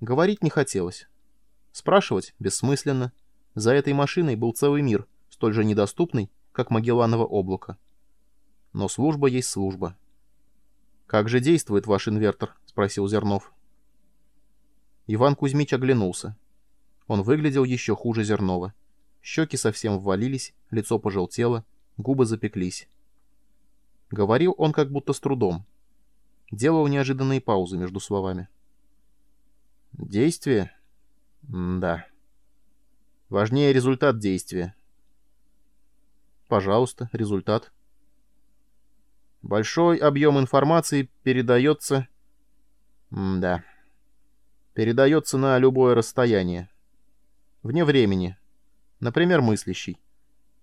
Говорить не хотелось. Спрашивать бессмысленно. За этой машиной был целый мир, столь же недоступный, как Магелланово облако. Но служба есть служба. «Как же действует ваш инвертор?» — спросил Зернов. Иван Кузьмич оглянулся. Он выглядел еще хуже Зернова. Щеки совсем ввалились, лицо пожелтело, губы запеклись. Говорил он как будто с трудом. Делал неожиданные паузы между словами. «Действие? М да. Важнее результат действия». «Пожалуйста, результат». «Большой объем информации передается...» М да. Передается на любое расстояние. Вне времени. Например, мыслящий.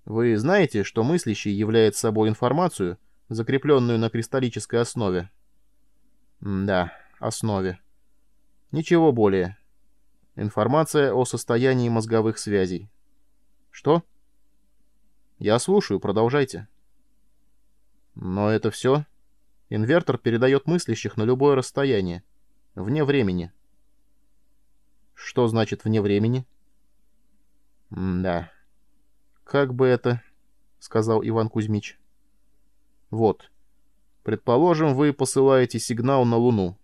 Вы знаете, что мыслящий является собой информацию, закрепленную на кристаллической основе? да, основе. Ничего более. Информация о состоянии мозговых связей. Что? Я слушаю, продолжайте. Но это все? Инвертор передает мыслящих на любое расстояние. Вне времени. Что значит вне времени? да. Как бы это... — сказал Иван Кузьмич. Вот. Предположим, вы посылаете сигнал на Луну.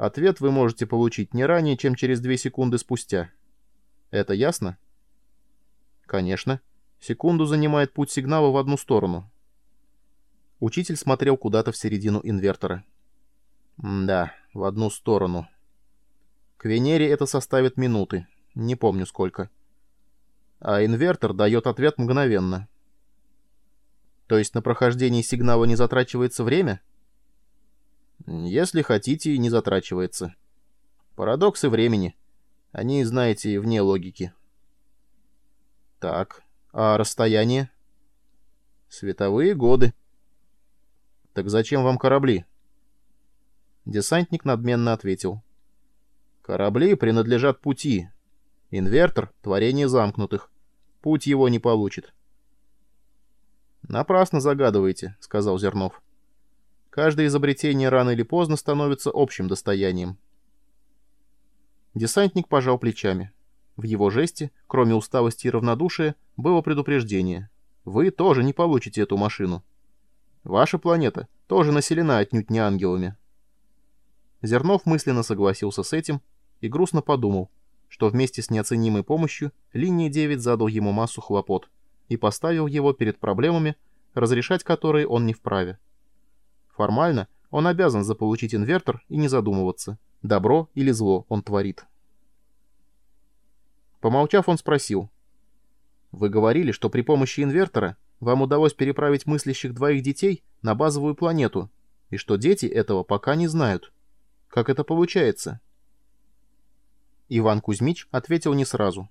Ответ вы можете получить не ранее, чем через две секунды спустя. Это ясно? Конечно. Секунду занимает путь сигнала в одну сторону. Учитель смотрел куда-то в середину инвертора. да, в одну сторону. К Венере это составит минуты. Не помню сколько. А инвертор дает ответ мгновенно. То есть на прохождение сигнала не затрачивается время? Если хотите, не затрачивается. Парадоксы времени. Они, знаете, вне логики. Так, а расстояние? Световые годы. Так зачем вам корабли? Десантник надменно ответил. Корабли принадлежат пути. Инвертор — творение замкнутых. Путь его не получит. «Напрасно загадываете», — сказал Зернов. «Каждое изобретение рано или поздно становится общим достоянием». Десантник пожал плечами. В его жесте, кроме усталости и равнодушия, было предупреждение. «Вы тоже не получите эту машину. Ваша планета тоже населена отнюдь не ангелами». Зернов мысленно согласился с этим и грустно подумал, что вместе с неоценимой помощью линия 9 задал ему массу хлопот — и поставил его перед проблемами, разрешать которые он не вправе. Формально он обязан заполучить инвертор и не задумываться, добро или зло он творит. Помолчав, он спросил. «Вы говорили, что при помощи инвертора вам удалось переправить мыслящих двоих детей на базовую планету, и что дети этого пока не знают. Как это получается?» Иван Кузьмич ответил не сразу.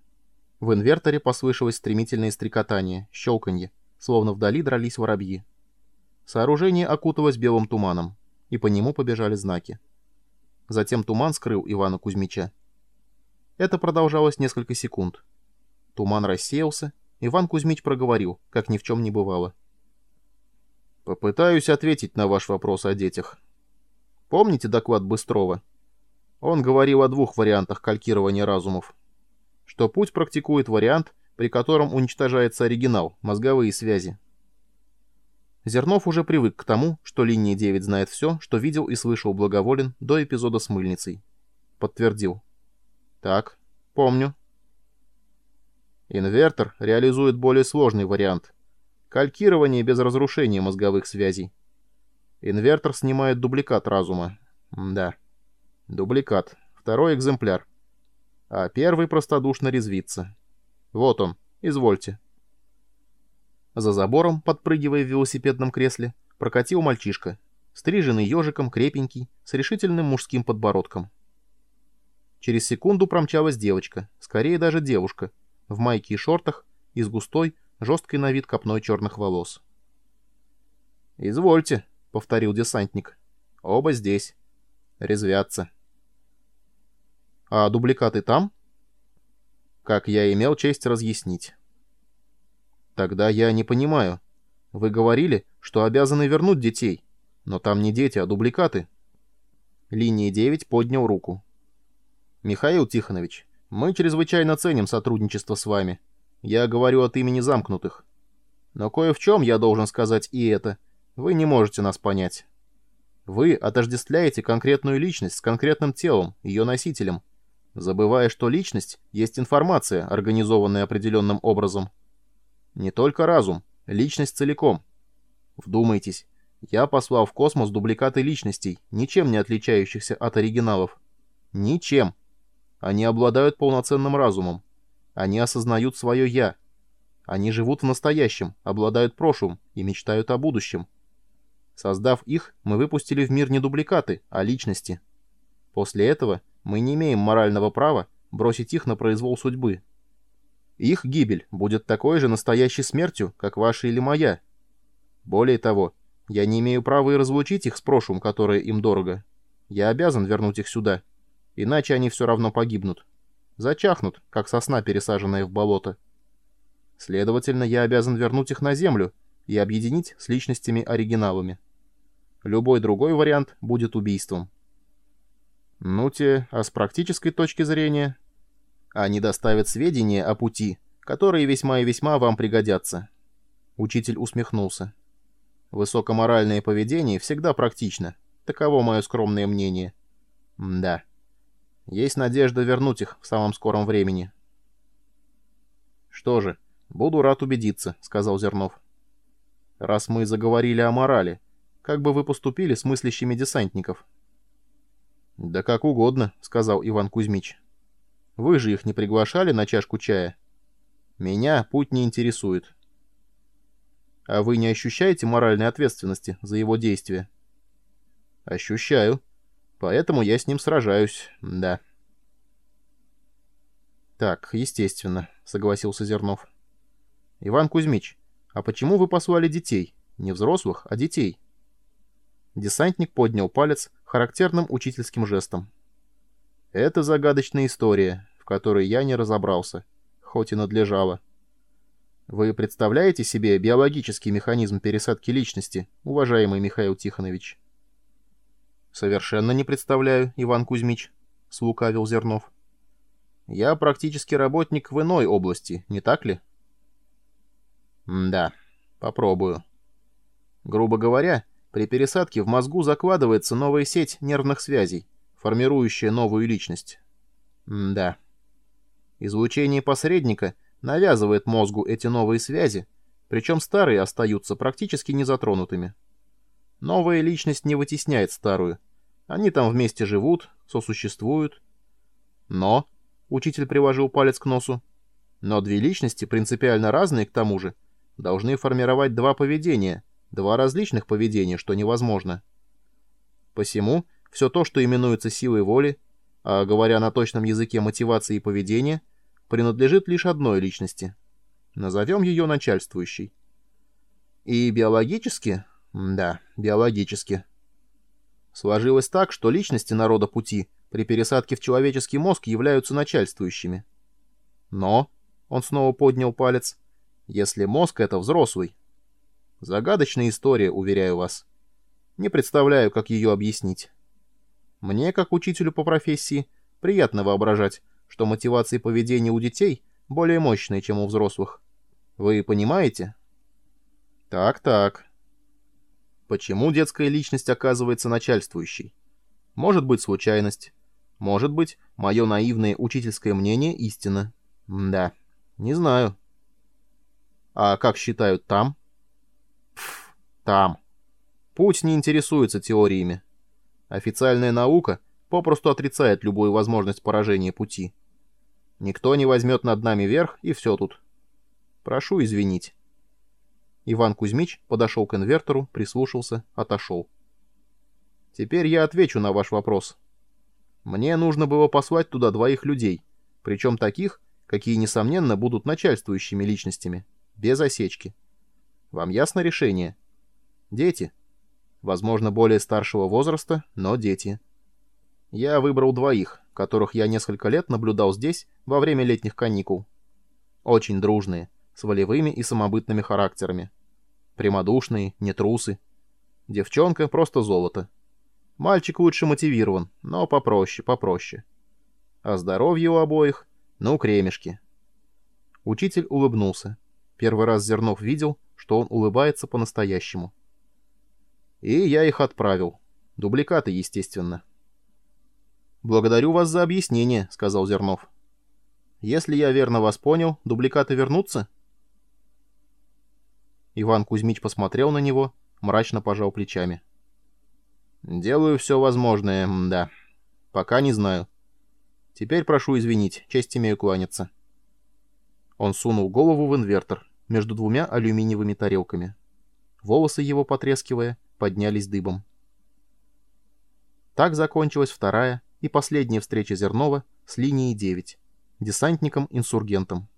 В инверторе послышалось стремительное стрекотание, щелканье, словно вдали дрались воробьи. Сооружение окуталось белым туманом, и по нему побежали знаки. Затем туман скрыл Ивана Кузьмича. Это продолжалось несколько секунд. Туман рассеялся, Иван Кузьмич проговорил, как ни в чем не бывало. «Попытаюсь ответить на ваш вопрос о детях. Помните доклад Быстрова? Он говорил о двух вариантах калькирования разумов что путь практикует вариант, при котором уничтожается оригинал, мозговые связи. Зернов уже привык к тому, что линия 9 знает все, что видел и слышал Благоволен до эпизода с мыльницей. Подтвердил. Так, помню. Инвертор реализует более сложный вариант. Калькирование без разрушения мозговых связей. Инвертор снимает дубликат разума. Да. Дубликат. Второй экземпляр а первый простодушно резвится. Вот он, извольте. За забором, подпрыгивая в велосипедном кресле, прокатил мальчишка, стриженный ежиком, крепенький, с решительным мужским подбородком. Через секунду промчалась девочка, скорее даже девушка, в майке и шортах и с густой, жесткой на вид копной черных волос. «Извольте», — повторил десантник. «Оба здесь. Резвятся». А дубликаты там? Как я имел честь разъяснить. Тогда я не понимаю. Вы говорили, что обязаны вернуть детей, но там не дети, а дубликаты. Линия 9 поднял руку. Михаил Тихонович, мы чрезвычайно ценим сотрудничество с вами. Я говорю от имени замкнутых. Но кое в чем я должен сказать и это. Вы не можете нас понять. Вы отождествляете конкретную личность с конкретным телом, ее носителем, забывая, что личность есть информация, организованная определенным образом. Не только разум, личность целиком. Вдумайтесь, я послал в космос дубликаты личностей, ничем не отличающихся от оригиналов. Ничем. Они обладают полноценным разумом. Они осознают свое «я». Они живут в настоящем, обладают прошлым и мечтают о будущем. Создав их, мы выпустили в мир не дубликаты, а личности. После этого мы не имеем морального права бросить их на произвол судьбы. Их гибель будет такой же настоящей смертью, как ваша или моя. Более того, я не имею права и разлучить их с прошлым, которое им дорого. Я обязан вернуть их сюда, иначе они все равно погибнут. Зачахнут, как сосна, пересаженная в болото. Следовательно, я обязан вернуть их на Землю и объединить с личностями-оригиналами. Любой другой вариант будет убийством. Ну-те, а с практической точки зрения? Они доставят сведения о пути, которые весьма и весьма вам пригодятся. Учитель усмехнулся. Высокоморальное поведение всегда практично. Таково мое скромное мнение. М да. Есть надежда вернуть их в самом скором времени. «Что же, буду рад убедиться», — сказал Зернов. «Раз мы заговорили о морали, как бы вы поступили с мыслящими десантников?» «Да как угодно», — сказал Иван Кузьмич. «Вы же их не приглашали на чашку чая?» «Меня путь не интересует». А вы не ощущаете моральной ответственности за его действия? Ощущаю. Поэтому я с ним сражаюсь, да. Так, естественно, согласился Зернов. Иван Кузьмич, а почему вы послали детей? Не взрослых, а детей. Десантник поднял палец характерным учительским жестом. Это загадочная история, которой я не разобрался, хоть и надлежало. Вы представляете себе биологический механизм пересадки личности, уважаемый Михаил Тихонович? Совершенно не представляю, Иван Кузьмич, слукавил Зернов. Я практически работник в иной области, не так ли? М да, попробую. Грубо говоря, при пересадке в мозгу закладывается новая сеть нервных связей, формирующая новую личность. М да. Излучение посредника — навязывает мозгу эти новые связи, причем старые остаются практически незатронутыми. Новая личность не вытесняет старую. Они там вместе живут, сосуществуют. Но, учитель приложил палец к носу, но две личности, принципиально разные к тому же, должны формировать два поведения, два различных поведения, что невозможно. Посему, все то, что именуется силой воли, а говоря на точном языке мотивации и поведения, принадлежит лишь одной личности. Назовем ее начальствующей. И биологически? Да, биологически. Сложилось так, что личности народа пути при пересадке в человеческий мозг являются начальствующими. Но, он снова поднял палец, если мозг — это взрослый. Загадочная история, уверяю вас. Не представляю, как ее объяснить. Мне, как учителю по профессии, приятно воображать, что мотивации поведения у детей более мощные, чем у взрослых. Вы понимаете? Так-так. Почему детская личность оказывается начальствующей? Может быть случайность. Может быть, мое наивное учительское мнение истина. Да, не знаю. А как считают там? Пф, там. Путь не интересуется теориями. Официальная наука попросту отрицает любую возможность поражения пути. Никто не возьмет над нами верх, и все тут. Прошу извинить. Иван Кузьмич подошел к инвертору, прислушался, отошел. Теперь я отвечу на ваш вопрос. Мне нужно было послать туда двоих людей, причем таких, какие, несомненно, будут начальствующими личностями, без осечки. Вам ясно решение? Дети. Возможно, более старшего возраста, но дети. Я выбрал двоих, которых я несколько лет наблюдал здесь во время летних каникул. Очень дружные, с волевыми и самобытными характерами. Прямодушные, не трусы. Девчонка просто золото. Мальчик лучше мотивирован, но попроще, попроще. А здоровье у обоих, ну, кремешки. Учитель улыбнулся. Первый раз Зернов видел, что он улыбается по-настоящему. И я их отправил. Дубликаты, естественно. «Благодарю вас за объяснение», — сказал Зернов. «Если я верно вас понял, дубликаты вернутся?» Иван Кузьмич посмотрел на него, мрачно пожал плечами. «Делаю все возможное, да. Пока не знаю. Теперь прошу извинить, честь имею кланяться». Он сунул голову в инвертор между двумя алюминиевыми тарелками. Волосы его, потрескивая, поднялись дыбом. Так закончилась вторая и последняя встреча Зернова с линией 9, десантником-инсургентом.